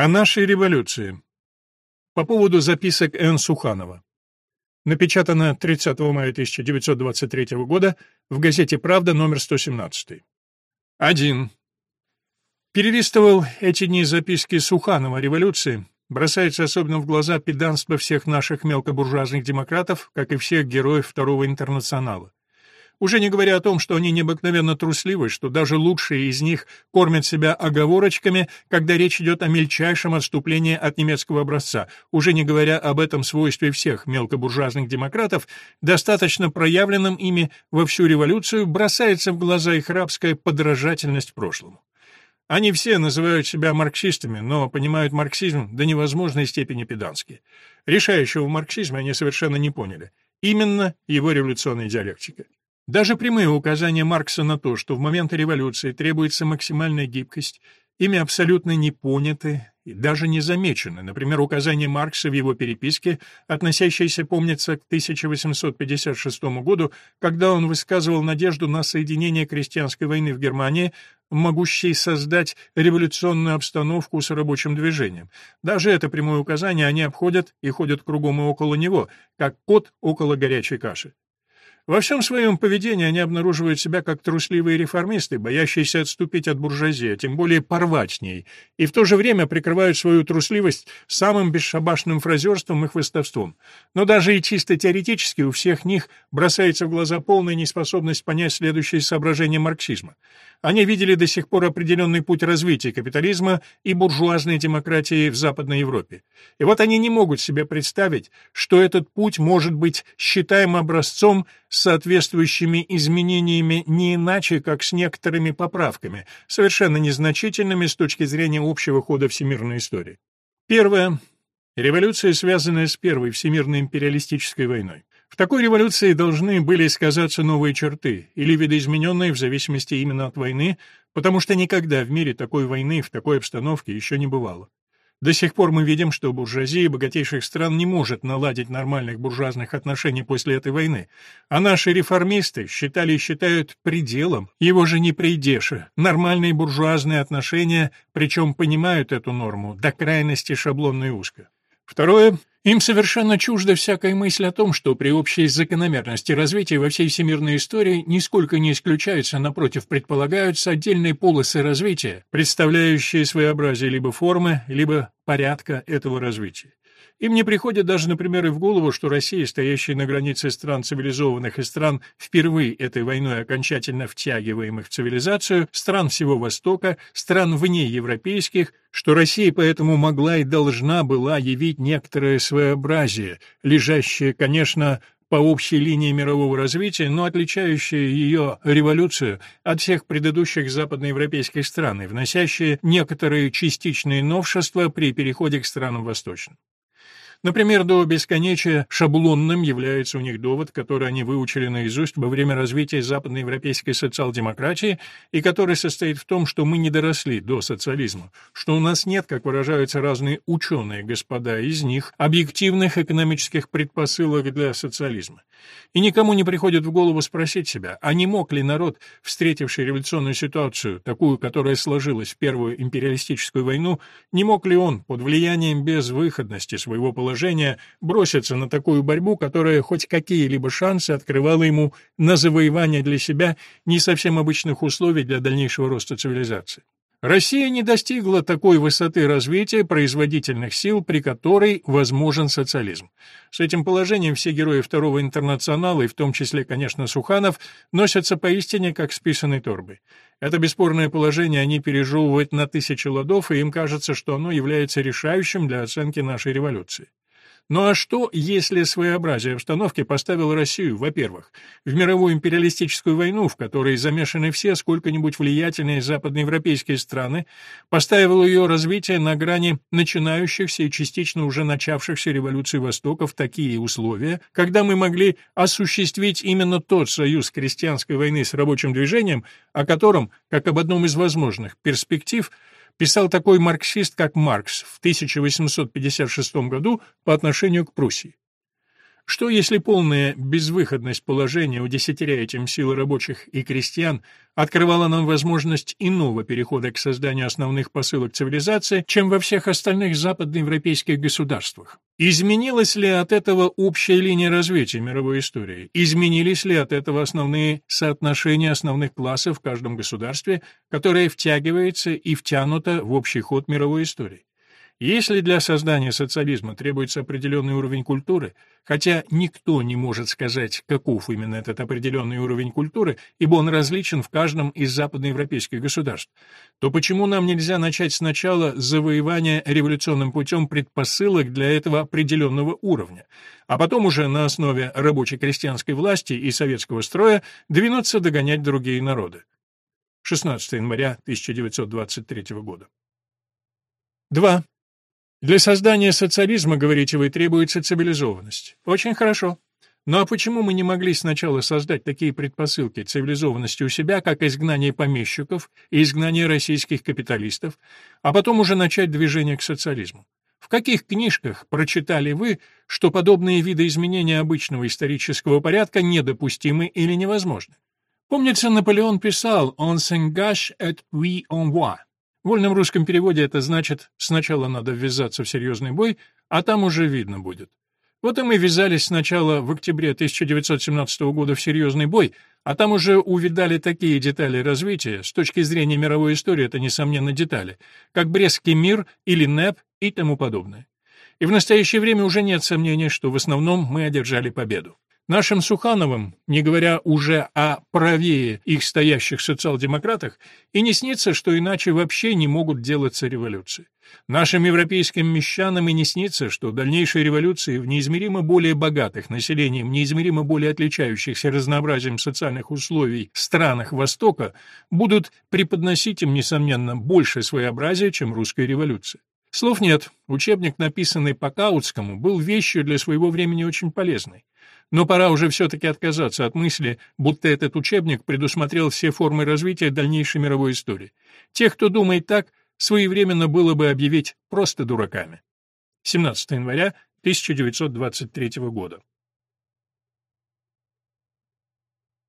О нашей революции. По поводу записок Н. Суханова. Напечатано 30 мая 1923 года в газете «Правда» номер 117. 1. Перелистывал эти дни записки Суханова о революции. Бросается особенно в глаза педанство всех наших мелкобуржуазных демократов, как и всех героев Второго интернационала. Уже не говоря о том, что они необыкновенно трусливы, что даже лучшие из них кормят себя оговорочками, когда речь идет о мельчайшем отступлении от немецкого образца. Уже не говоря об этом свойстве всех мелкобуржуазных демократов, достаточно проявленном ими во всю революцию, бросается в глаза их рабская подражательность прошлому. Они все называют себя марксистами, но понимают марксизм до невозможной степени педански. Решающего в марксизме они совершенно не поняли. Именно его революционная диалектика. Даже прямые указания Маркса на то, что в моменты революции требуется максимальная гибкость, ими абсолютно не поняты и даже не замечены. Например, указание Маркса в его переписке, относящееся, помнится, к 1856 году, когда он высказывал надежду на соединение крестьянской войны в Германии, могущей создать революционную обстановку с рабочим движением. Даже это прямое указание они обходят и ходят кругом и около него, как кот около горячей каши. Во всем своем поведении они обнаруживают себя как трусливые реформисты, боящиеся отступить от буржуазии, а тем более порвать с ней, и в то же время прикрывают свою трусливость самым бесшабашным фразерством и хвостовством. Но даже и чисто теоретически у всех них бросается в глаза полная неспособность понять следующие соображения марксизма. Они видели до сих пор определенный путь развития капитализма и буржуазной демократии в Западной Европе. И вот они не могут себе представить, что этот путь может быть считаем образцом соответствующими изменениями не иначе, как с некоторыми поправками, совершенно незначительными с точки зрения общего хода всемирной истории. Первое. Революция, связанная с Первой Всемирной империалистической войной. В такой революции должны были сказаться новые черты, или видоизмененные в зависимости именно от войны, потому что никогда в мире такой войны в такой обстановке еще не бывало. До сих пор мы видим, что буржуазия богатейших стран не может наладить нормальных буржуазных отношений после этой войны, а наши реформисты считали и считают пределом, его же не придеши, нормальные буржуазные отношения, причем понимают эту норму до крайности шаблонно и узко. Второе. Им совершенно чужда всякая мысль о том, что при общей закономерности развития во всей всемирной истории нисколько не исключаются, напротив, предполагаются отдельные полосы развития, представляющие своеобразие либо формы, либо порядка этого развития. Им не приходит даже, например, и в голову, что Россия, стоящая на границе стран цивилизованных и стран, впервые этой войной окончательно втягиваемых в цивилизацию, стран всего Востока, стран вне европейских, что Россия поэтому могла и должна была явить некоторое своеобразие, лежащее, конечно, по общей линии мирового развития, но отличающее ее революцию от всех предыдущих западноевропейских стран и вносящее некоторые частичные новшества при переходе к странам восточным. Например, до бесконечия шаблонным является у них довод, который они выучили наизусть во время развития западноевропейской социал-демократии и который состоит в том, что мы не доросли до социализма, что у нас нет, как выражаются разные ученые господа из них, объективных экономических предпосылок для социализма. И никому не приходит в голову спросить себя, а не мог ли народ, встретивший революционную ситуацию, такую, которая сложилась в Первую империалистическую войну, не мог ли он, под влиянием безвыходности своего положения, броситься на такую борьбу, которая хоть какие-либо шансы открывала ему на завоевание для себя не совсем обычных условий для дальнейшего роста цивилизации? Россия не достигла такой высоты развития производительных сил, при которой возможен социализм. С этим положением все герои Второго интернационала, и в том числе, конечно, Суханов, носятся поистине как с торбой. Это бесспорное положение они пережевывают на тысячи ладов, и им кажется, что оно является решающим для оценки нашей революции. Ну а что, если своеобразие обстановки поставило Россию, во-первых, в мировую империалистическую войну, в которой замешаны все сколько-нибудь влиятельные западноевропейские страны, поставило ее развитие на грани начинающихся и частично уже начавшихся революций Востока в такие условия, когда мы могли осуществить именно тот союз крестьянской войны с рабочим движением, о котором, как об одном из возможных перспектив, писал такой марксист, как Маркс в 1856 году по отношению к Пруссии. Что, если полная безвыходность положения, удесятеряя этим силы рабочих и крестьян, открывала нам возможность иного перехода к созданию основных посылок цивилизации, чем во всех остальных западноевропейских государствах? Изменилась ли от этого общая линия развития мировой истории? Изменились ли от этого основные соотношения основных классов в каждом государстве, которое втягивается и втянуто в общий ход мировой истории? Если для создания социализма требуется определенный уровень культуры, хотя никто не может сказать, каков именно этот определенный уровень культуры, ибо он различен в каждом из западноевропейских государств, то почему нам нельзя начать сначала с завоевания революционным путем предпосылок для этого определенного уровня, а потом уже на основе рабоче-крестьянской власти и советского строя двинуться догонять другие народы? 16 января 1923 года. 2. Для создания социализма, говорите вы, требуется цивилизованность. Очень хорошо. Ну а почему мы не могли сначала создать такие предпосылки цивилизованности у себя, как изгнание помещиков и изгнание российских капиталистов, а потом уже начать движение к социализму? В каких книжках прочитали вы, что подобные виды изменения обычного исторического порядка недопустимы или невозможны? Помнится, Наполеон писал «On s'engage et puis on voit» В вольном русском переводе это значит «сначала надо ввязаться в серьезный бой, а там уже видно будет». Вот и мы ввязались сначала в октябре 1917 года в серьезный бой, а там уже увидали такие детали развития, с точки зрения мировой истории это, несомненно, детали, как Брестский мир или НЭП и тому подобное. И в настоящее время уже нет сомнений, что в основном мы одержали победу. Нашим Сухановым, не говоря уже о правее их стоящих социал-демократах, и не снится, что иначе вообще не могут делаться революции. Нашим европейским мещанам и не снится, что дальнейшие революции в неизмеримо более богатых населением, неизмеримо более отличающихся разнообразием социальных условий странах Востока будут преподносить им, несомненно, больше своеобразия, чем русская революция. Слов нет. Учебник, написанный по Каутскому, был вещью для своего времени очень полезной. Но пора уже все-таки отказаться от мысли, будто этот учебник предусмотрел все формы развития дальнейшей мировой истории. Тех, кто думает так, своевременно было бы объявить просто дураками. 17 января 1923 года.